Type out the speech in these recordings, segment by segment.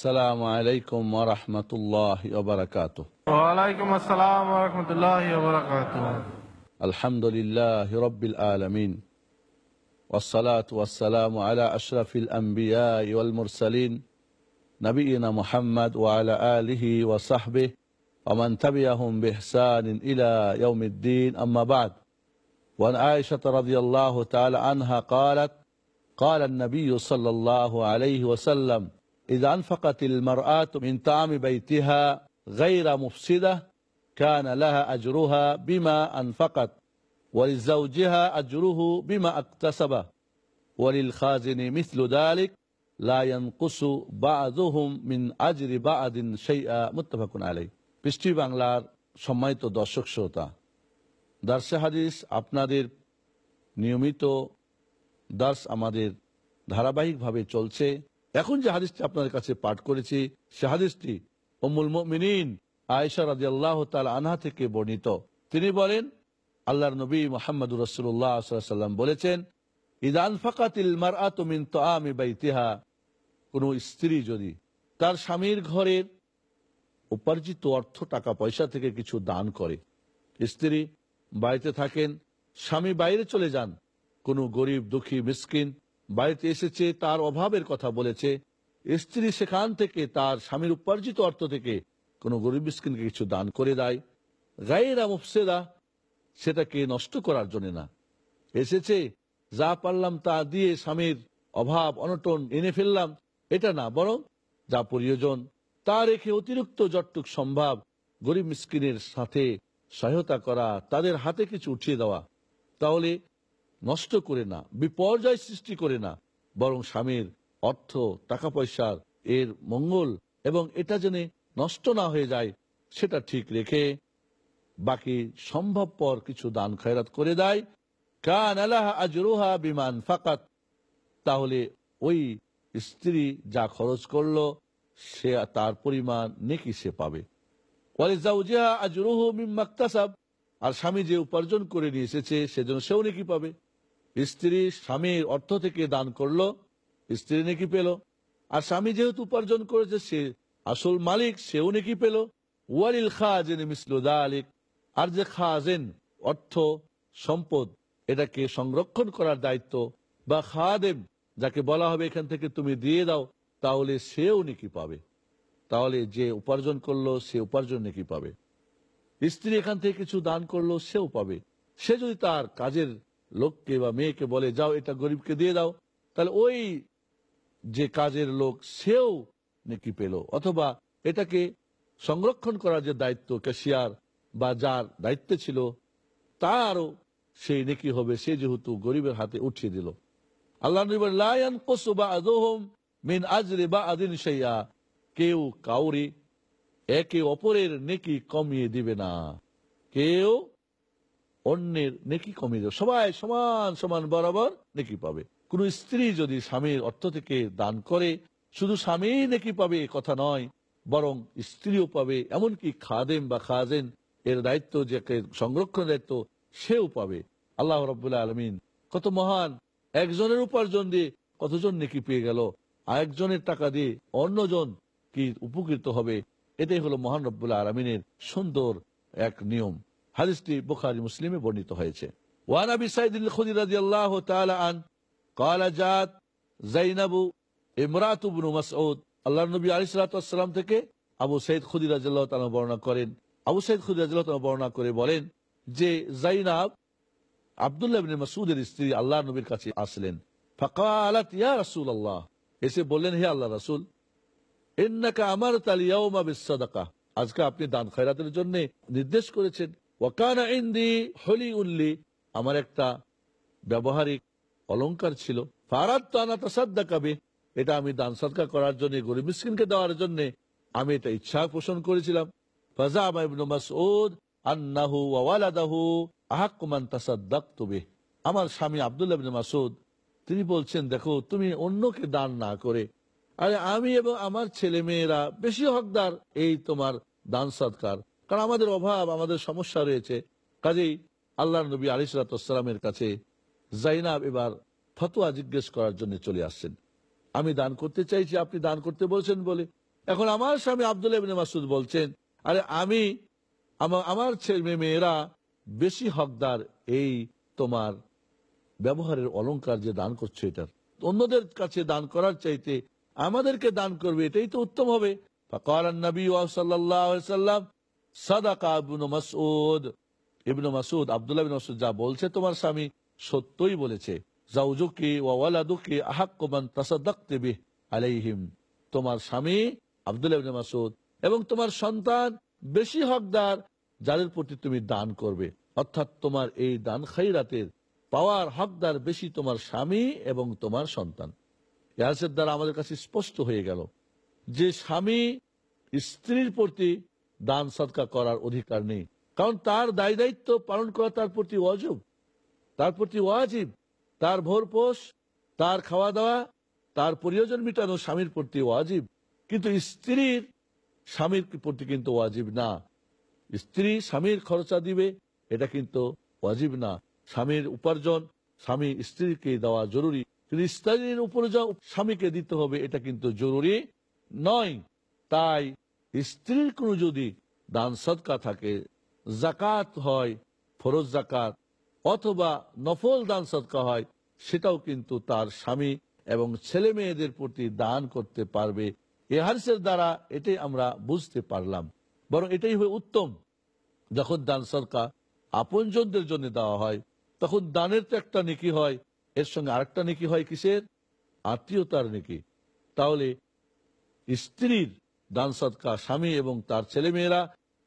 السلام عليكم ورحمة الله وبركاته. وعليكم السلام ورحمة الله وبركاته. الحمد لله رب العالمين. والصلاة والسلام على أشرف الأنبياء والمرسلين نبينا محمد وعلى آله وصحبه ومن تبعهم بإحسان إلى يوم الدين. أما بعد وعن عائشة رضي الله تعالى عنها قالت قال النبي صلى الله عليه وسلم إذا أنفقت المرأة من طعام بيتها غير مفسدة كان لها أجرها بما أنفقت ولزوجها أجره بما اكتسبه وللخازن مثل ذلك لا ينقص بعضهم من أجر بعض شيئا متفق عليه পৃষ্টি বাংলার সম্মানিত দর্শক শ্রোতা দার্সে হাদিস আপনাদের নিয়মিত দার্স আমাদের ধারাবাহিকভাবে চলছে এখন যে হাদিসটি আপনার কাছে পাঠ করেছি, সে হাদিসটি অমুল মিনীন আয়েশা রাজি আল্লাহ তাল আনহা থেকে বর্ণিত। তিনি বলেন, আল্লাহর নবী মোহাম্মদ রসুল্লাহ সাল্লাম বলেছেন ইদান ফাকাতিল মার আতমিন তো আমি বাইতিহা কোনো স্ত্রী যদি তার স্বামীর ঘরের উপার্জিত অর্থ, টাকা, পয়সা থেকে কিছু দান করে, স্ত্রী বাড়িতে থাকেন, স্বামী বাইরে চলে যান, কোনো গরিব, দুঃখী, মিসকিন বাড়িতে এসেছে, তার অভাবের কথা বলেছে। স্ত্রী সেখান থেকে তার স্বামীর উপার্জিত অর্থ থেকে কোনো গরিব মিসকিনকে কিছু দান করে দেয়। গায়েরা মুফসেদা সেটাকে নষ্ট করার জন্য না। এসেছে, যা পারলাম তা দিয়ে স্বামীর অভাব, অনটন এনে ফেললাম। এটা না, বরং যা প্রয়োজন, তা রেখে অতিরিক্ত যতটুক সম্ভব গরিব মিসকিনের সাথে সহায়তা করা, তাদের হাতে কিছু উঠিয়ে দেওয়া। তাহলে নষ্ট করে না, বিপর্যয় সৃষ্টি করে না, বরং স্বামীর অর্থ টাকা পয়সার এর মঙ্গল এবং এটা যেন নষ্ট না হয়ে যায়, সেটা ঠিক রেখে বাকি সম্ভবপর কিছু দান খয়রাত করে দেয়। কান আলাহ আজরুহা বিমান ফাকাত। তাহলে ওই স্ত্রী যা খরচ করল, সে তার পরিমাণ নেকি সে পাবে। আর স্বামী যে উপার্জন করে নিয়ে এসেছে সেজন্য সেও নেকি পাবে। স্ত্রী স্বামীর অর্থ থেকে দান করল, স্ত্রী নাকি পেল। আর স্বামী যেহেতু উপার্জন করেছে, সে আসল মালিক, সেও নাকি পেল। ওয়ালিল খাজেন মিসলুদা আলিক আর যে খাজেন, অর্থ, সম্পদ, এটাকে সংরক্ষণ করার দায়িত্ব বা খাদেম, যাকে বলা হবে এখান থেকে তুমি দিয়ে দাও, তাহলে সেও নাকি পাবে। তাহলে যে উপার্জন করল, সে উপার্জন নাকি পাবে। স্ত্রী এখান থেকে কিছু দান করল, সেও পাবে। সে যদি তার কাজের লোককে বা মেয়েকে বলে, যাও, এটা গরিবকে দিয়ে দাও। তাহলে ওই যে কাজের লোক, সেও নেকি পেল। অথবা এটাকে সংরক্ষণ করার যে দায়িত্ব ক্যাশিয়ার বা যার দায়িত্ব ছিল, তারও সেই নেকি হবে, সে যেহেতু গরিবের হাতে উঠিয়ে দিল। আল্লাহ মিন আজরে বা আদিন সাইয়া কেউ কাউরি একে অপরের নেকি কমিয়ে দিবে না। কেউ অন্যের নেকি কমিয়ে দেবে সবাই সমান সমান বরাবর নেকি পাবে। কোন স্ত্রী যদি স্বামীর অর্থ থেকে দান করে, শুধু স্বামী নেকি পাবে কথা নয়, বরং স্ত্রীও পাবে, এমনকি খাদেম বা খাজেন, এর দায়িত্ব যে সংরক্ষণ দায়িত্ব, সেও পাবে। আল্লাহ রবাহ আলমিন কত মহান, একজনের উপার্জন দিয়ে কতজন নেকি পেয়ে গেল আরেকজনের টাকা দিয়ে অন্যজন কি উপকৃত হবে? এটাই হলো মহান রব্বুল্লাহ আলমিনের সুন্দর এক নিয়ম। হাদিসটি বুখারি মুসলিমে বর্ণিত হয়েছে ওয়ান আবি সাইদিন খুদি রাদিয়াল্লাহু তাআলা আন قال جاءت زينب امراه بن مسعود আল্লাহ নবী আলাইহিস সালাতু ওয়াসসালাম থেকে আবু সাইদ খুদি রাদিয়াল্লাহু তাআলা বর্ণনা করেন আবু সাইদ খুদি রাদিয়াল্লাহু তাআলা বর্ণনা করে বলেন যে জাইনাব আব্দুল্লাহ ইবনে মাসউদের স্ত্রী আল্লাহ নবীর কাছে আসলেন ফাকালাত ইয়া রাসূলুল্লাহ এসে বললেন হে আল্লাহ রাসূল ইন্নাকা আমারতা লিয়াউমা বিসসাদাকা আজকে আপনি দান খয়রাতের জন্য নির্দেশ করেছেন আমার একটা ব্যবহারিক অলংকার ছিল। ফারাত তাসাদ্দা কাবে এটা আমি দান সদকা করার জন্য, গরিব মিসকিনকে দেওয়ার জন্য আমি এটা ইচ্ছা পোষণ করেছিলাম। ওয়ালাদাহু আমার স্বামী আব্দুল্লাহ মাসুদ তিনি বলছেন, দেখো, তুমি অন্যকে দান না করে, আরে আমি এবং আমার ছেলে মেয়েরা বেশি হকদার, এই তোমার দান সৎকার কারণ আমাদের অভাব, আমাদের সমস্যা রয়েছে। কাজেই আল্লাহ নবী আলিসালামের কাছে জাইনাব এবার ফতোয়া জিজ্ঞেস করার জন্য চলে আসছেন। আমি দান করতে চাইছি, আপনি দান করতে বলছেন বলে। এখন আমার স্বামী আব্দুল মাসুদ বলছেন, আরে আমি আমার ছেলে মেয়েরা বেশি হকদার, এই তোমার ব্যবহারের অলঙ্কার যে দান করছে এটার। অন্যদের কাছে দান করার চাইতে আমাদেরকে দান করবে, এটাই তো উত্তম হবে। সাল্লাম সাদাকা ইবনু মাসউদ, ইবনু মাসুদ আবদুল্লাহ ইবনু মাসুদ যা বলছে তোমার স্বামী সত্যই বলেছে, জাউজুকি ওয়ালাদুকি আহাক্কুমান তাসাদাক্তি বিহ আলাইহিম। তোমার স্বামী আবদুল্লাহ ইবনু মাসুদ এবং তোমার সন্তান বেশি হকদার, যাদের প্রতি তুমি দান করবে। অর্থাৎ তোমার এই দান খাইরাতের পাওয়ার হকদার বেশি তোমার স্বামী এবং তোমার সন্তান। এর দ্বারা আমাদের কাছে স্পষ্ট হয়ে গেল যে স্বামী স্ত্রীর প্রতি দান সৎকা করার অধিকার নেই। কারণ তার দায় দায়িত্ব পালন করা তার প্রতি অজব তার প্রতি ওয়াজিব। তার ভোরপোষ তার খাওয়া দাওয়া, তার প্রয়োজন মিটানো স্বামীর প্রতি ওয়াজিব। কিন্তু স্ত্রীর স্বামীর প্রতি কিন্তু ওয়াজিব না। স্ত্রী স্বামীর খরচা দিবে, এটা কিন্তু ওয়াজিব না। স্বামীর উপার্জন স্বামী স্ত্রীকে দেওয়া জরুরি। কিন্তু স্ত্রীর উপরে উপার্জন স্বামীকে দিতে হবে, এটা কিন্তু জরুরি নয়। তাই স্ত্রীর কোনো যদি দান সদকা থাকে জাকাত হয়, ফরজ জাকাত অথবা নফল দান সদকা হয়, সেটাও কিন্তু তার স্বামী এবং ছেলে মেয়েদের প্রতি দান করতে পারবে। এ দ্বারা এটাই আমরা বুঝতে পারলাম। বরং এটাই হয়ে উত্তম। যখন দান সরকার আপনজনদের জন্য দেওয়া হয়, তখন দানের তো একটা নেকি হয়, এর সঙ্গে আরেকটা নেকি হয় কিসের? আত্মীয়তার নেকি। তাহলে স্ত্রীর দান সৎকা স্বামী এবং তার ছেলেমেয়েরা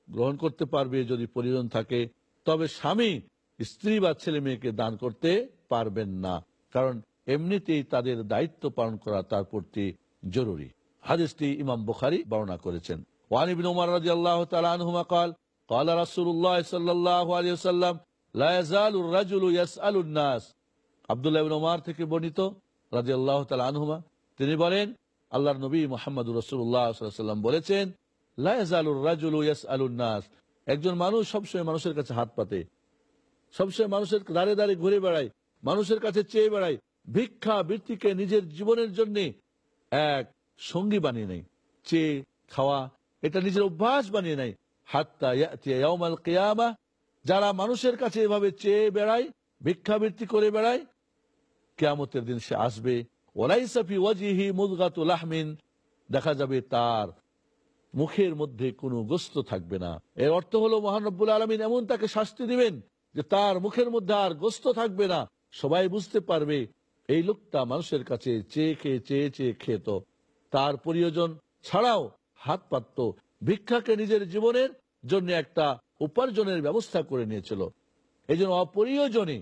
গ্রহণ করতে পারবে যদি প্রয়োজন থাকে তবে স্বামী স্ত্রী বা ছেলে মেয়েকে দান করতে পারবেন না কারণ এমনিতেই তাদের দায়িত্ব পালন করা তার প্রতি জরুরি হাদিসটি ইমাম বুখারি বর্ণনা করেছেন ওয়ান ইবনে উমর রাদিয়াল্লাহু তাআলা আনহুমা قال قال رسول الله صلى الله عليه وسلم لا يزال الرجل يسأل الناس আব্দুল্লাহ ইবনে উমর থেকে বর্ণিত রাদিয়াল্লাহু তাআলা আনহুমা তিনি বলেন আল্লাহর নবী মোহাম্মদ রসুল্লাহ সাল্লাম বলেছেন নাস। একজন মানুষ সবসময় মানুষের কাছে হাত পাতে, সবসময় মানুষের দাঁড়ে দাঁড়ে ঘুরে বেড়ায়, মানুষের কাছে চেয়ে বেড়ায়, ভিক্ষা বৃত্তিকে নিজের জীবনের জন্য এক সঙ্গী বানিয়ে নেয়, চেয়ে খাওয়া, এটা নিজের অভ্যাস বানিয়ে নেয়। হাত্তা কিয়ামা, যারা মানুষের কাছে এভাবে চেয়ে বেড়ায় ভিক্ষাবৃত্তি করে বেড়ায়, কেয়ামতের দিন সে আসবে ওলাইসাফি ওয়াজিহি মুদগাতুল আহমিন দেখা যাবে তার মুখের মধ্যে কোনো গোস্ত থাকবে না। এর অর্থ হলো মহানব্বুল আলমিন এমন তাকে শাস্তি দিবেন যে তার মুখের মধ্যে আর গোস্ত থাকবে না। সবাই বুঝতে পারবে, এই লোকটা মানুষের কাছে চেয়ে খেয়ে চেয়ে চেয়ে খেত। তার প্রয়োজন ছাড়াও হাত পাতত, ভিক্ষাকে নিজের জীবনের জন্য একটা উপার্জনের ব্যবস্থা করে নিয়েছিল। এই জন্য অপ্রয়োজনে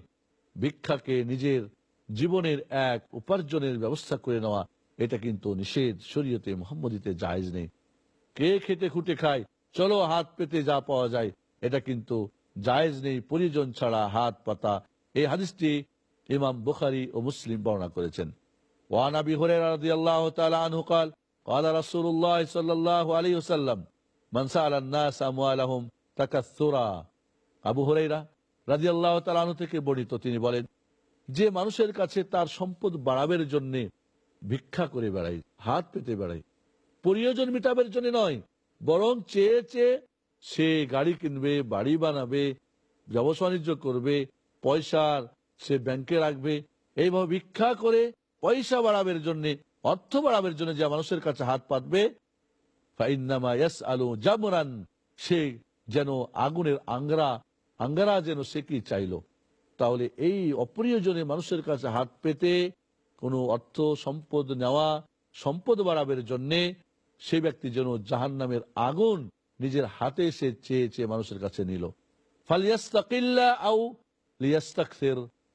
ভিক্ষাকে নিজের জীবনের এক উপার্জনের ব্যবস্থা করে নেওয়া এটা কিন্তু নিষেধ শরীয়তে মোহাম্মদিতে জায়েজ নেই কে খেতে খুঁটে খায় চলো হাত পেতে যা পাওয়া যায় এটা কিন্তু জায়েজ নেই পরিজন ছাড়া হাত পাতা এই হাদিসটি ইমাম বুখারি ও মুসলিম বর্ণনা করেছেন ওয়ান আবি হুরায়রা রাদিয়াল্লাহু তাআলা আনহু قال قال رسول الله صلى الله عليه وسلم من سأل الناس أموالهم تكثرا আবু হুরাইরা রাদিয়াল্লাহু তাআলা আনহু থেকে বর্ণিত তিনি বলেন যে মানুষের কাছে তার সম্পদ বাড়াবের জন্য ভিক্ষা করে বেড়ায় হাত পেতে বেড়ায় প্রয়োজন মিটাবের জন্য নয়, বরং চেয়ে চেয়ে সে গাড়ি কিনবে, বাড়ি বানাবে, ব্যবসা বাণিজ্য করবে পয়সার সে ব্যাংকে রাখবে। এইভাবে ভিক্ষা করে পয়সা বাড়াবের জন্য, অর্থ বাড়াবের জন্য যে মানুষের কাছে হাত পাতবে আলু সে যেন আগুনের আঙ্গরা, আঙ্গারা যেন সে কি চাইলো। তাহলে এই অপ্রিয়জনে মানুষের কাছে হাত পেতে কোনো অর্থ সম্পদ নেওয়া, সম্পদ বাড়াবের জন্যে সেই ব্যক্তি যেন জাহান নামের আগুন নিজের হাতে সে চেয়ে চেয়ে মানুষের কাছে নিল।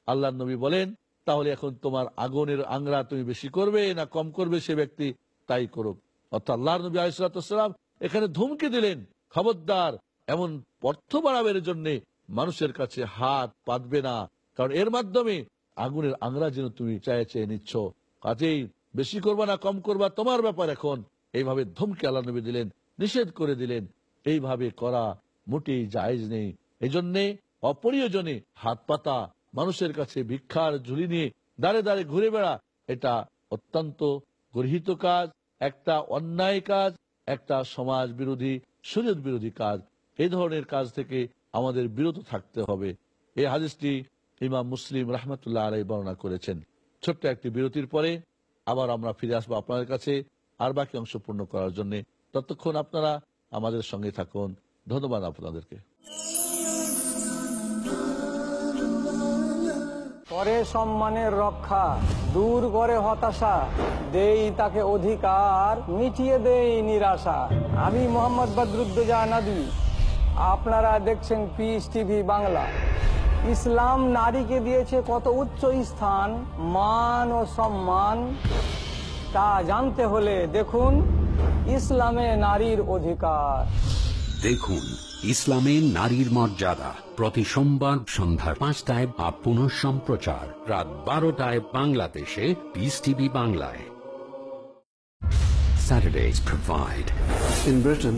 আল্লাহ নবী বলেন, তাহলে এখন তোমার আগুনের আংরা তুমি বেশি করবে না কম করবে সে ব্যক্তি? তাই করুক। অর্থাৎ আল্লাহ নবী আলিসাল্লাম এখানে ধুমকে দিলেন। খবরদার, এমন অর্থ বাড়াবের জন্য মানুষের কাছে হাত পাতবে না। কারণ এর মাধ্যমে আগুনের আংরা যেন তুমি চায় চেয়ে নিচ্ছ। কাজেই বেশি করবা না, কম করবা, তোমার ব্যাপার এখন। এইভাবে ধমকে আল্লাহ নবী দিলেন, নিষেধ করে দিলেন। এইভাবে করা মোটেই জায়েজ নেই। এই জন্যে অপরিয়জনে হাত পাতা, মানুষের কাছে ভিক্ষার ঝুলি নিয়ে দাঁড়ে দাঁড়ে ঘুরে বেড়া, এটা অত্যন্ত গৃহীত কাজ, একটা অন্যায় কাজ, একটা সমাজ বিরোধী, সুযোগ বিরোধী কাজ। এই ধরনের কাজ থেকে আমাদের বিরত থাকতে হবে। এই হাদিসটি ইমাম মুসলিম রহমতুল্লাহ আলাই বর্ণনা করেছেন। ছোট্ট একটি বিরতির পরে আবার আমরা ফিরে আসব আপনাদের কাছে আর বাকি অংশ পূর্ণ করার জন্য। ততক্ষণ আপনারা আমাদের সঙ্গে থাকুন। ধন্যবাদ আপনাদেরকে। করে সম্মানের রক্ষা, দূর করে হতাশা, দেই তাকে অধিকার, মিটিয়ে দেই নিরাশা। আমি মোহাম্মদ বদরুদ্দোজা নদী আপনারা দেখছেন পিস টিভি বাংলা। ইসলাম নারীকে দিয়েছে কত উচ্চ স্থান মান ও সম্মান তা জানতে হলে দেখুন ইসলামে নারীর অধিকার। দেখুন ইসলামে নারীর মর্যাদা প্রতি সোমবার সন্ধ্যা পাঁচটায় বা পুনঃ সম্প্রচার রাত বারোটায় বাংলাদেশে পিস টিভি বাংলায়। Saturdays provide. In Britain,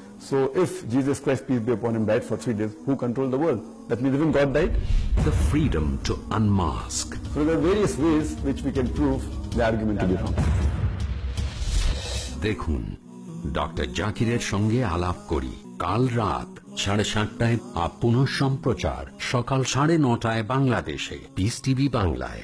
so if Jesus Christ, peace be upon him, died for three days, who controlled the world? That means even God died? The freedom to unmask. So there are various ways which we can prove the argument to be wrong. দেখুন doctor জাকিরের সঙ্গে আলাপ করি কাল রাত সাড়ে সাতটায় up সম্প্রচার সকাল সাড়ে নটায় বাংলাদেশে পিস টিভি বাংলায়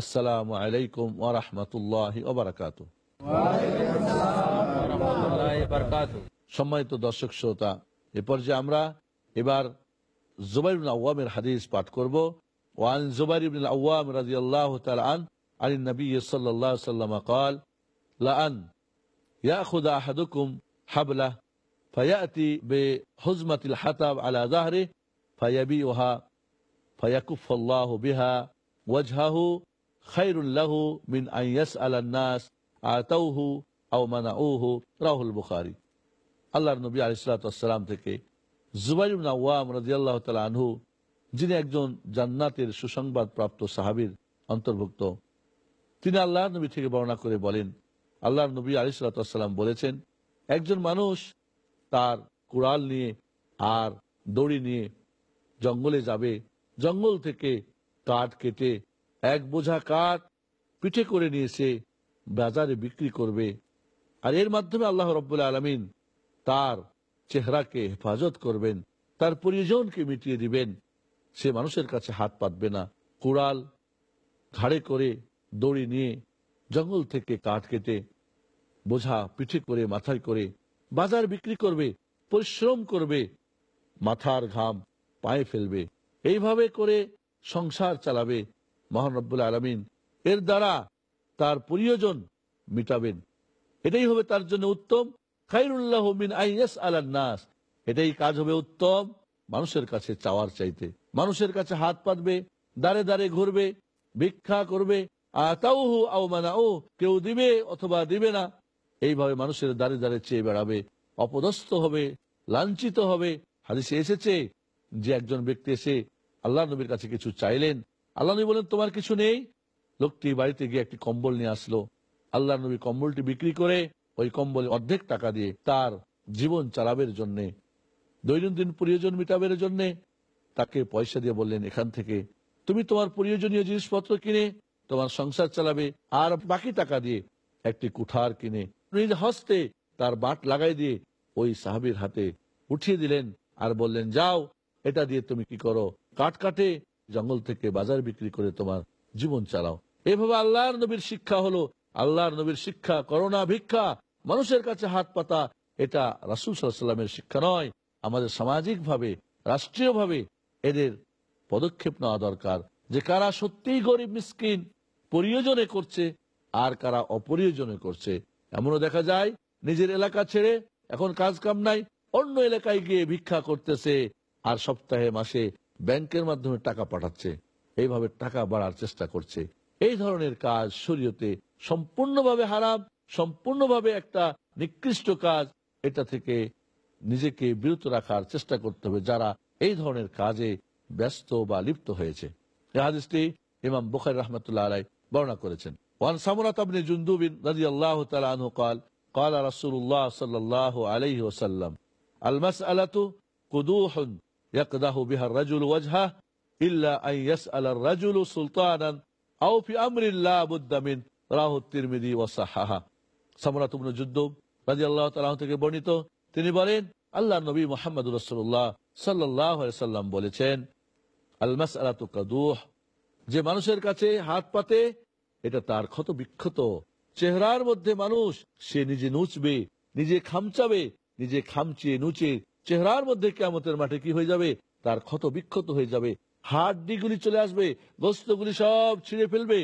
আসসালামু আলাইকুম ওরহমতুল্লাহ ওবরাকাত সম্মানিত দর্শক শ্রোতা এ পর্যায়ে আমরা এবার জুবাইর বিন আওয়ামের হাদিস পাঠ করব ওয়ান জুবাইর বিন আওয়াম রাদিয়াল্লাহু তাআলা আন عن النبي صلى الله عليه وسلم قال لأن يأخذ أحدكم حبله فيأتي بحزمة الحطب على ظهره فيبيعها فيكف الله بها وجهه খাইরুল্লাহু মিন আইয়াস আলান্নাস আতাউহু আও মানা ওহু রাহুল বুখারি। আল্লাহ নবী আলিসালাম থেকে জুবাইম নাওয়াম রাজিয়াল্লাহ তালা আনহু, যিনি একজন জান্নাতের সুসংবাদ প্রাপ্ত অন্তর্ভুক্ত, তিনি আল্লাহ নবী থেকে বর্ণনা করে বলেন আল্লাহ নবী আলিসালাম বলেছেন, একজন মানুষ তার কুড়াল নিয়ে আর দড়ি নিয়ে জঙ্গলে যাবে, জঙ্গল থেকে কাঠ কেটে এক বোঝা কাঠ পিঠে করে নিয়ে এসে বাজারে বিক্রি করবে। আর এর মাধ্যমে আল্লাহ রব্বুল্লা আলমিন তার চেহারাকে হেফাজত করবেন, তার পরিজনকে মিটিয়ে দিবেন। সে মানুষের কাছে হাত পাতবে না। কুড়াল ঘাড়ে করে দড়ি নিয়ে জঙ্গল থেকে কাঠ কেটে বোঝা পিঠে করে মাথায় করে বাজার বিক্রি করবে, পরিশ্রম করবে, মাথার ঘাম পায়ে ফেলবে। এইভাবে করে সংসার চালাবে। মহানব্বুল আলমিন। এর দ্বারা তার প্রিয়জন মিটাবেন। এটাই হবে তার জন্য উত্তম। খাইরুল্লাহ মিন আলান নাস। এটাই কাজ হবে উত্তম। মানুষের কাছে চাওয়ার চাইতে। মানুষের কাছে হাত পাতবে দাঁড়ে দাঁড়ে ঘুরবে, ভিক্ষা করবে। আতাউহু আও মানাউ কেউ দিবে অথবা দিবে না। এইভাবে মানুষের দাঁড়ে দাঁড়ে চেয়ে বেড়াবে, অপদস্থ হবে, লাঞ্ছিত হবে। হাদিসে এসেছে যে একজন ব্যক্তি এসে আল্লাহ নবীর কাছে কিছু চাইলেন আল্লাহ নবী বলেন, তোমার কিছু নেই? লোকটি বাড়িতে গিয়ে একটি কম্বল নিয়ে আসলো। আল্লাহ নবী কম্বলটি বিক্রি করে ওই কম্বলে অর্ধেক টাকা দিয়ে তার জীবন চালাবের জন্য, দৈনন্দিন প্রয়োজন মিটাবের জন্য তাকে পয়সা দিয়ে বললেন, এখান থেকে তুমি তোমার প্রয়োজনীয় জিনিসপত্র কিনে তোমার সংসার চালাবে আর বাকি টাকা দিয়ে একটি কুঠার কিনে নিজ হস্তে তার বাট লাগাই দিয়ে ওই সাহাবির হাতে উঠিয়ে দিলেন আর বললেন, যাও, এটা দিয়ে তুমি কি করো? কাঠ কাটে জঙ্গল থেকে বাজার বিক্রি করে তোমার জীবন চালাও। এভাবে আল্লাহর নবীর শিক্ষা হলো, আল্লাহর নবীর শিক্ষা করোনা ভিক্ষা। মানুষের কাছে হাত পাতা, এটা রাসুল সাল্লামের শিক্ষা নয়। আমাদের সামাজিক ভাবে রাষ্ট্রীয় ভাবে এদের পদক্ষেপ নেওয়া দরকার যে কারা সত্যিই গরিব, মিসকিন, প্রয়োজনে করছে আর কারা অপ্রয়োজনে করছে। এমনও দেখা যায়, নিজের এলাকা ছেড়ে এখন কাজ কাম নাই, অন্য এলাকায় গিয়ে ভিক্ষা করতেছে আর সপ্তাহে, মাসে ব্যাংকের মাধ্যমে টাকা পাঠাচ্ছে এইভাবে টাকা বাড়ার চেষ্টা করছে এই ধরনের কাজ শরীয়তে সম্পূর্ণভাবে হারাম সম্পূর্ণভাবে একটা নিকৃষ্ট কাজ এটা থেকে নিজেকে বিরত রাখার চেষ্টা করতে হবে যারা এই ধরনের কাজে ব্যস্ত বা লিপ্ত হয়েছে এই হাদিসটি ইমাম বুখারী রহমতুল্লাহ আলাই বর্ণনা করেছেন ওয়ান সামরাত ইবনে জুনদুবিন রাদিয়াল্লাহু তাআলা আনহু قال قال رسول الله صلى الله عليه وسلم المسألة قدوح يقدح بها الرجل وجهه إلا أن يسأل الرجل سلطانا أو في أمر لا بد من রাহু তিরমিদি ও সাহাহা সামরাত ইবনে জুদ্দুব রাদিয়াল্লাহু তাআলা আনহু থেকে বর্ণিত তিনি বলেন আল্লাহ নবী মুহাম্মদ রাসূলুল্লাহ সাল্লাল্লাহু আলাইহি সাল্লাম বলেছেন আল মাসআলাতু কাদুহ যে মানুষের কাছে হাত পাতে এটা তার ক্ষত বিক্ষত চেহারার মধ্যে মানুষ সে নিজে নুচবে নিজে খামচাবে নিজে খামচিয়ে নুচে চেহারার মধ্যে কেমতের মাঠে কি হয়ে যাবে? তার ক্ষত বিক্ষত হয়ে যাবে। হাড্ডিগুলি চলে আসবে গোস্তগুলি সব ছিঁড়ে ফেলবে।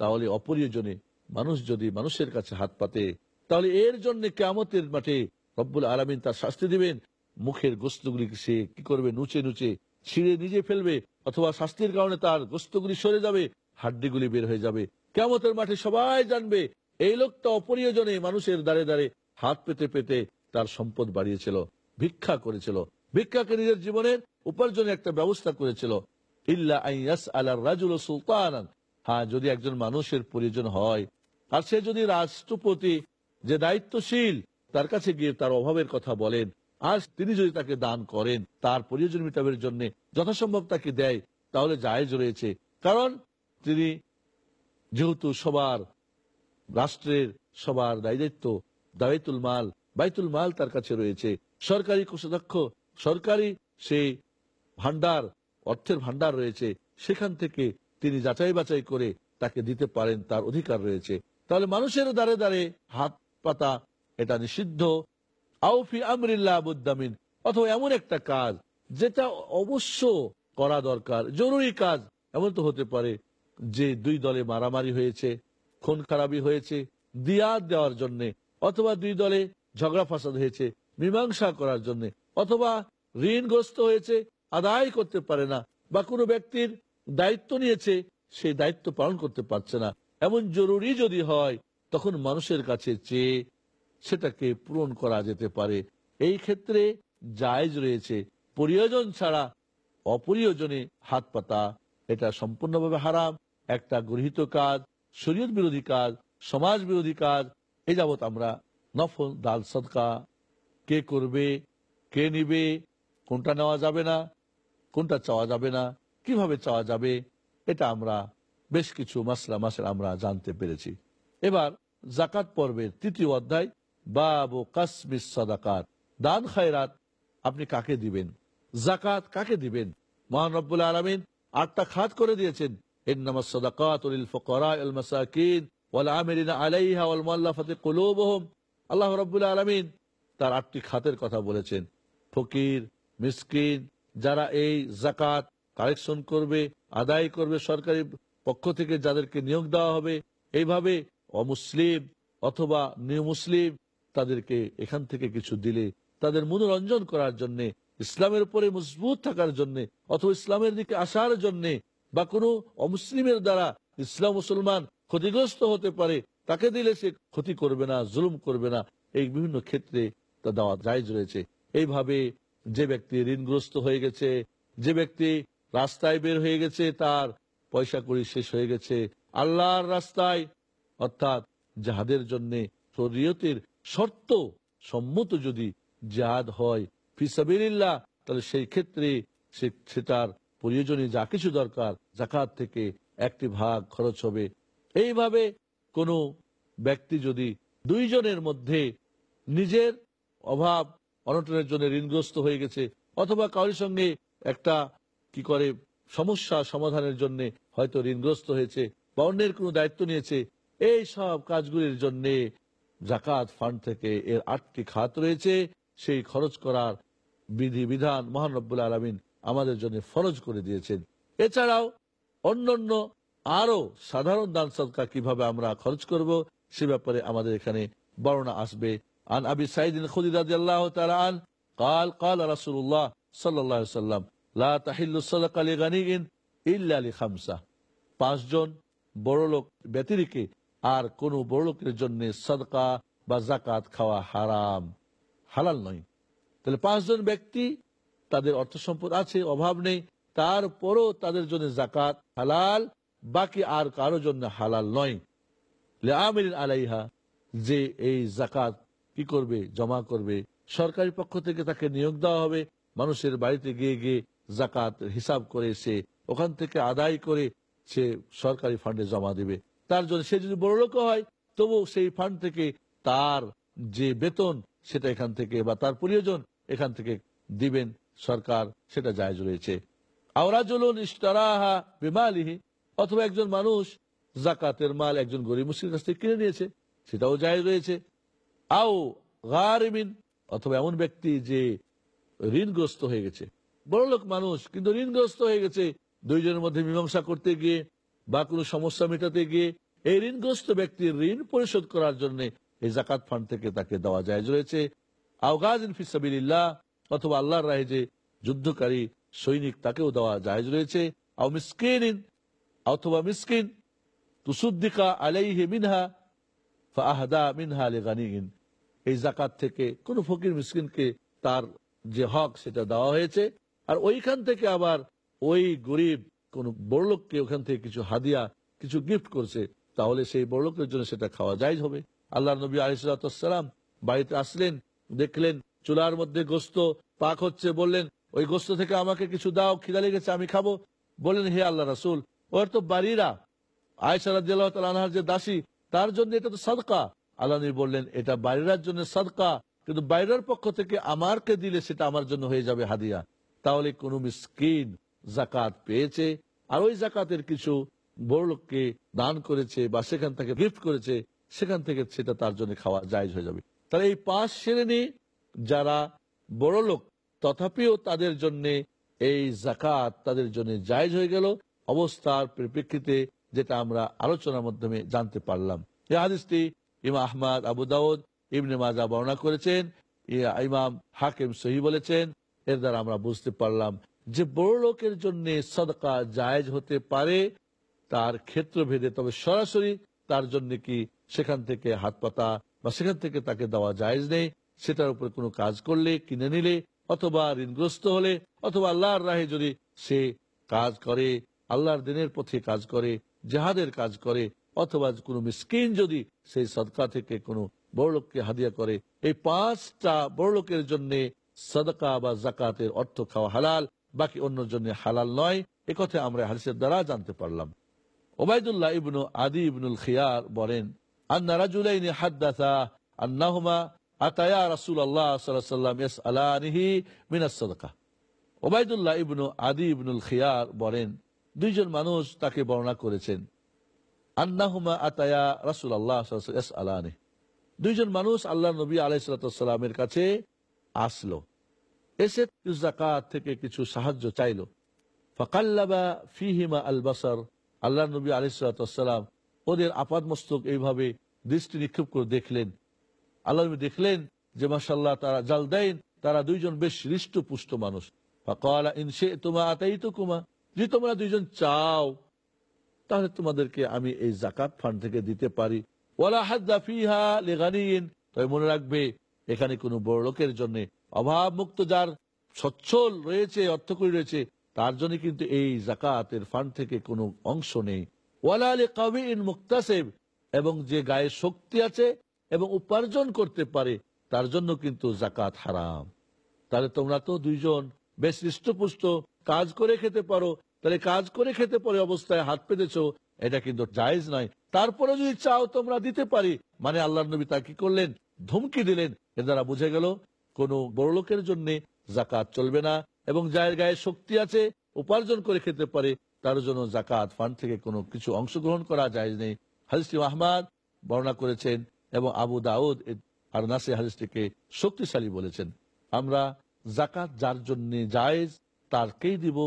তাহলে অপরিয়জনে মানুষ যদি মানুষের কাছে হাত পাতে, তাহলে এর জন্য কেমতের মাঠে রব্বুল আলমিন তার শাস্তি দিবেন। মুখের গোস্তগুলিকে সে কি করবে? নুচে নুচে ছিঁড়ে নিজে ফেলবে, অথবা শাস্তির কারণে তার গোস্তগুলি সরে যাবে, হাড্ডিগুলি বের হয়ে যাবে। কেমতের মাঠে সবাই জানবে, এই লোকটা অপরিয়জনে মানুষের দাঁড়ে দাঁড়ে হাত পেতে পেতে তার সম্পদ বাড়িয়েছিল। ভিক্ষা করেছিল। ভিক্ষাকে নিজের জীবনের উপার্জনের একটা ব্যবস্থা করেছিল। ইল্লা আইয়াস আলার রাজুল সুলতান হ্যাঁ যদি একজন মানুষের প্রয়োজন হয়, আর সে যদি রাষ্ট্রপতি, যে দায়িত্বশীল, তার কাছে গিয়ে তার অভাবের কথা বলেন, আর তিনি যদি তাকে দান করেন, তার প্রয়োজন মিটাবের জন্য যথাসম্ভব তাকে দেয়, তাহলে জায়েজ রয়েছে। কারণ তিনি যেহেতু সবার রাষ্ট্রের, সবার দায়িত্ব দায়িতুল মাল, বাইতুল মাল তার কাছে রয়েছে। সরকারি কোষাধ্যক্ষ, সরকারি সেই ভান্ডার অর্থের ভান্ডার রয়েছে, সেখান থেকে তিনি যাচাই বাছাই করে তাকে দিতে পারেন, তার অধিকার রয়েছে। তাহলে মানুষের দ্বারে দ্বারে হাত পাতা, এটা নিষিদ্ধ। আউফি আমরিল্লাহ আবুদ্দামিন অথবা এমন একটা কাজ, যেটা অবশ্য করা দরকার, জরুরি কাজ, এমন তো হতে পারে যে দুই দলে মারামারি হয়েছে, খুন খারাপি হয়েছে দিয়া দেওয়ার জন্য, অথবা দুই দলে ঝগড়া ফাসাদ হয়েছে মীমাংসা করার জন্য, অথবা ঋণগ্রস্ত হয়েছে, আদায় করতে পারে না, বা কোনো ব্যক্তির দায়িত্ব নিয়েছে সেই দায়িত্ব পালন করতে পারছে না। এমন জরুরি যদি হয়, তখন মানুষের কাছে চেয়ে সেটাকে পূরণ করা যেতে পারে। এই ক্ষেত্রে জায়জ রয়েছে, প্রয়োজন ছাড়া অপ্রয়োজনে হাত পাতা। এটা সম্পূর্ণভাবে হারাম। একটা গৃহীত কাজ, শরীয়ত বিরোধী কাজ, সমাজ বিরোধী কাজ, এ যাবৎ আমরা নফল, দাল, সদকা কে করবে, কে নিবে, কোনটা নেওয়া যাবে না, কোনটা চাওয়া যাবে না, কীভাবে চাওয়া যাবে, এটা আমরা বেশ কিছু মাসলা মাসের আমরা জানতে পেরেছি। এবার জাকাত পর্বের তৃতীয় অধ্যায়, বাবু কাশ্মীর সদাকাত। দান, খায়রাত আপনি কাকে দিবেন? জাকাত কাকে দিবেন? মহান রব্বুল আলমিন আটটা খাত করে দিয়েছেন। আল্লাহ রাব্বুল আলামিন তার আটটি খাতের কথা বলেছেন। ফকির, মিসকিন, যারা এই জাকাত কালেকশন করবে, আদায় করবে সরকারি পক্ষ থেকে যাদেরকে নিয়োগ দেওয়া হবে, এইভাবে অমুসলিম অথবা নিউ মুসলিম তাদেরকে এখান থেকে কিছু দিলে তাদের মনোরঞ্জন করার জন্য, ইসলামের উপরে মজবুত থাকার জন্য অথবা ইসলামের দিকে আসার জন্য বা কোনো অমুসলিমের দ্বারা ইসলাম মুসলমান ক্ষতিগ্রস্ত হতে পারে, তাকে দিলে সে ক্ষতি করবে না, জুলুম করবে না। এই বিভিন্ন ক্ষেত্রে তা দেওয়া জায়জ রয়েছে। এইভাবে যে ব্যক্তি ঋণগ্রস্ত হয়ে গেছে, যে ব্যক্তি রাস্তায় বের হয়ে গেছে, তার পয়সা কড়ি শেষ হয়ে গেছে। আল্লাহর রাস্তায়, অর্থাৎ যাহাদের জন্য শরীয়তের শর্ত সম্মত যদি জাহাদ হয় ফিসাবিল্লাহ তাহলে সেই ক্ষেত্রে সেটার প্রয়োজনে যা কিছু দরকার জাকাত থেকে একটি ভাগ খরচ হবে। এইভাবে কোনো ব্যক্তি যদি দুইজনের মধ্যে নিজের অভাব, অনটনের জন্য ঋণগ্রস্ত হয়ে গেছে, অথবা কারোর সঙ্গে একটা, কি করে, সমস্যা সমাধানের জন্য হয়তো ঋণগ্রস্ত হয়েছে, বা অন্যের কোনো দায়িত্ব নিয়েছে, এই সব কাজগুলির জন্য জাকাত ফান্ড থেকে এর আটটি খাত রয়েছে, সেই খরচ করার বিধি, বিধান মহানব্বুল আলমিন আমাদের জন্য ফরজ করে দিয়েছেন। এছাড়াও অন্যান্য আরও সাধারণ দান সদকা কীভাবে আমরা খরচ করব, সে ব্যাপারে আমাদের এখানে বর্ণনা আসবে। আন আবি সাইদিন খুদি রাদিয়াল্লাহু তাআলা আন قال قال رسول الله صلى الله عليه وسلم لا تحل الصدقه لغني الا لخمسه পাঁচজন বড় লোক ব্যতিরিকে আর কোন বড় লোকের জন্য সদকা বা জাকাত খাওয়া হারাম হালাল নয় তাহলে পাঁচজন ব্যক্তি তাদের অর্থ সম্পদ আছে অভাব নেই তারপরও তাদের জন্য জাকাত হালাল বাকি আর কারো জন্য হালাল নয় আমির আলাইহা যে এই জাকাত কি করবে? জমা করবে। সরকারি পক্ষ থেকে তাকে নিয়োগ দেওয়া হবে। মানুষের বাড়িতে গিয়ে গিয়ে জাকাত হিসাব করে সে ওখান থেকে আদায় করে সে সরকারি ফান্ডে জমা দেবে। তার জন্য সে যদি বড় লোক হয় তবু সেই ফান্ড থেকে তার যে বেতন, সেটা এখান থেকে বা তার প্রিয়জন এখান থেকে দিবেন। সরকার সেটা জায়জ রয়েছে। অথবা একজন মানুষ জাকাতের মাল একজন গরিব মুসলিম কাছ থেকে কিনে নিয়েছে, সেটাও জায়জ রয়েছে। আও গারিমিন, অথবা এমন ব্যক্তি যে ঋণগ্রস্ত হয়ে গেছে। বড় লোক মানুষ, কিন্তু ঋণগ্রস্ত হয়ে গেছে দুইজনের মধ্যে মীমাংসা করতে গিয়ে বা কোনো সমস্যা মেটাতে গিয়ে। এই ঋণগ্রস্ত ব্যক্তির ঋণ পরিশোধ করার জন্য এই জাকাত ফান্ড থেকে তাকে দেওয়া যায় রয়েছে। আওগাজিন ফিসাবিল্লাহ অথবা আল্লাহর রাহে যে যুদ্ধকারী সৈনিক তাকেও দেওয়া জায়জ রয়েছে। আও মিসকিন অথবা মিসকিন, তুসুদ্দিকা আলাইহে মিনহা ফাহাদা মিনহা আলে গানিগিন এই জাকাত থেকে কোন ফকির মিসকিনকে তার যে হক সেটা দেওয়া হয়েছে। আর ওইখান থেকে আবার ওই গরিব কোন বড়লোককে ওখান থেকে কিছু হাদিয়া, কিছু গিফট করছে, তাহলে সেই বড়লোকের জন্য সেটা খাওয়া যায় হবে। আল্লাহ নবী আলিসাল্লাম বাড়িতে আসলেন, দেখলেন চুলার মধ্যে গোস্ত, পাক হচ্ছে, বললেন, ওই গোস্ত থেকে আমাকে কিছু দাও, খিদা লেগেছে, আমি খাব। বললেন, হে আল্লাহ রাসুল, ওর তো বাড়িরা। আয়সার যে দাসী, তার জন্য এটা তো সদকা। আল্লাহ বললেন, এটা বাইরের জন্য সদকা, কিন্তু বাইরের পক্ষ থেকে আমারকে দিলে সেটা আমার জন্য হয়ে যাবে হাদিয়া। তাহলে কোন মিসকিন জাকাত পেয়েছে, আর ওই জাকাতের কিছু বড় লোককে দান করেছে বা সেখান থেকে গিফট করেছে, সেখান থেকে সেটা তার জন্য খাওয়া জায়জ হয়ে যাবে। তাহলে এই পাঁচ শ্রেণি, যারা বড় লোক তথাপিও তাদের জন্য এই জাকাত তাদের জন্য জায়জ হয়ে গেল। অবস্থার পরিপ্রেক্ষিতে যেটা আমরা আলোচনার মাধ্যমে জানতে পারলাম। এই হাদিসটি ইমা আহমদ, আবু দাউদ, ইবনে মাজা বর্ণনা করেছেন ইমাম হাকিম সহি বলেছেন, এর দ্বারা আমরা বুঝতে পারলাম যে বড় লোকের জন্য সদকা জায়েজ হতে পারে, তার ক্ষেত্র ভেদে তবে সরাসরি তার জন্য কি সেখান থেকে হাত পাতা বা সেখান থেকে তাকে দেওয়া জায়েজ নেই, সেটার উপরে কোনো কাজ করলে, কিনে নিলে, অথবা ঋণগ্রস্ত হলে, অথবা আল্লাহর রাহে যদি সে কাজ করে, আল্লাহর দিনের পথে কাজ করে, জাহাদের কাজ করে অথবা কোনো মিসকিন যদি সেই সদকা থেকে কোনো বড় লোককে হাদিয়া করে, এই পাঁচটা বড় লোকের জন্য সদকা বা জাকাতের অর্থ খাওয়া হালাল, বাকি অন্য জন্য হালাল নয়। এ কথা আমরা হাদিসের দ্বারা জানতে পারলাম। ওবায়দুল্লাহ ইবনু আদি ইবনুল খিয়ার বলেন, আন্না রাজুলাইনি হাদ্দাসা আতায়া সাল্লাল্লাহু আলাইহি ওয়াসাল্লাম ইয়াসআলানিহি মিনাস সাদাকা। ওবায়দুল্লাহ ইবনু আদি ইবনুল খিয়ার বলেন, দুইজন মানুষ তাকে বর্ণনা করেছেন। দুইজন মানুষ আল্লাহ নবী আলাইসালামের কাছে আসলো। এসে থেকে কিছু সাহায্য চাইলো। ফকাল্লাবা ফিহিমা আল বাসার আল্লাহ নবী আলিসাল্লাম ওদের আপাদ মস্তক এইভাবে দৃষ্টি নিক্ষেপ করে দেখলেন। আল্লাহ নবী দেখলেন যে মাসাল্লাহ তারা জাল দেন, তারা দুইজন বেশ হৃষ্ট পুষ্ট মানুষ। ফকালা ইনসে তোমা আতাই তো কুমা যে তোমরা দুইজন চাও তাহলে তোমাদেরকে আমি এই জাকাত ফান্ড থেকে দিতে পারি। তবে মনে রাখবে, এখানে কোনো বড় লোকের জন্য অভাব মুক্ত যার সচ্ছল রয়েছে, অর্থকরী রয়েছে, তার জন্য কিন্তু এই জাকাতের ফান্ড থেকে কোনো অংশ নেই। ওয়ালা আলী কবি ইন মুক্তাসেব। এবং যে গায়ে শক্তি আছে এবং উপার্জন করতে পারে, তার জন্য কিন্তু জাকাত হারাম। তাহলে তোমরা তো দুইজন বেশ হৃষ্টপুষ্ট কাজ করে খেতে পারো তাহলে কাজ করে খেতে পরে অবস্থায় হাত পেতেছো, এটা কিন্তু জায়েজ নয়। তারপরে যদি চাও তোমরা দিতে পারি মানে আল্লাহ নবী তা কি করলেন? ধমকি দিলেন। এর দ্বারা বুঝে গেল, কোন বড় লোকের জন্য জাকাত চলবে না, এবং যার গায়ে শক্তি আছে, উপার্জন করে খেতে পারে, তার জন্য জাকাত ফান্ড থেকে কোনো কিছু অংশগ্রহণ করা যায় নেই। হারিস আহমাদ বর্ণনা করেছেন এবং আবু দাউদ আর নাসে হারিসটিকে শক্তিশালী বলেছেন। আমরা জাকাত যার জন্য জায়েজ, তারকেই দিব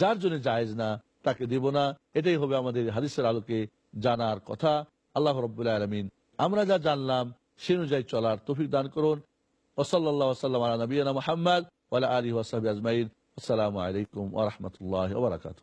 যার জন্য জায়েজ না, তাকে দেব না। এটাই হবে আমাদের হাদিসের আলোকে জানার কথা। আল্লাহ রবাহ আলমিন, আমরা যা জানলাম, সে অনুযায়ী চলার তফিক দান করুন। ওসল্লা নবীনা মোহাম্মদ আলী ওয়াসাবি আজমাইন। আসসালামু আলাইকুম ওরহমতুল্লাহ ওবরাকাতু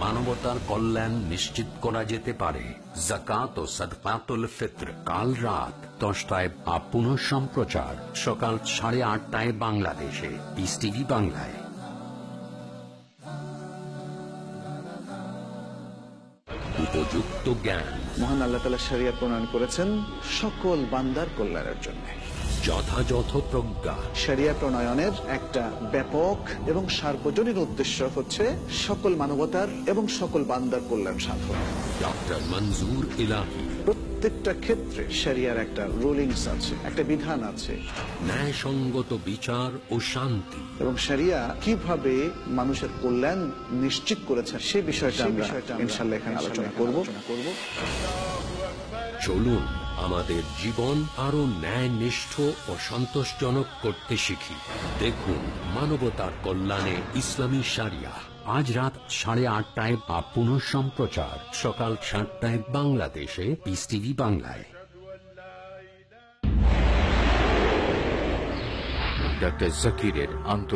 মানবতার কল্যাণ নিশ্চিত করা যেতে পারে। জাকাত ও সদকাতুল ফিত্র কাল রাত দশটায় বা পুনঃ সম্প্রচার সকাল সাড়ে আটটায় বাংলাদেশে। পিস টিভি বাংলায়। উপযুক্ত জ্ঞান। মহান আল্লাহ তালা শরিয়া প্রণয়ন করেছেন সকল বান্দার কল্যাণের জন্য। যথাযথ প্রজ্ঞা। শরিয়া প্রণয়নের একটা ব্যাপক এবং সার্বজনীন উদ্দেশ্য হচ্ছে সকল মানবতার এবং সকল বান্দার কল্যাণ সাধন। ডক্টর মঞ্জুর ইলাহি। প্রত্যেকটা ক্ষেত্রে শরিয়ার একটা রুলিংস আছে একটা বিধান আছে। ন্যায়সঙ্গত বিচার ও শান্তি। এবং শরিয়া কীভাবে মানুষের কল্যাণ নিশ্চিত করেছে সে বিষয়টা আমরা ইনশাল্লাহ এখানে আলোচনা করব। চলুন আমাদের জীবন আরও ন্যায়নিষ্ঠ ও সন্তোষজনক করতে শিখি। দেখুন মানবতার কল্যাণে ইসলামী সারিয়া। আজ রাত সাড়ে আটটায় বা পুনঃ সম্প্রচার। সকাল সাতটায় বাংলাদেশে। পিস টিভি বাংলায়। ডক্টর জাকিরের আন্তরিক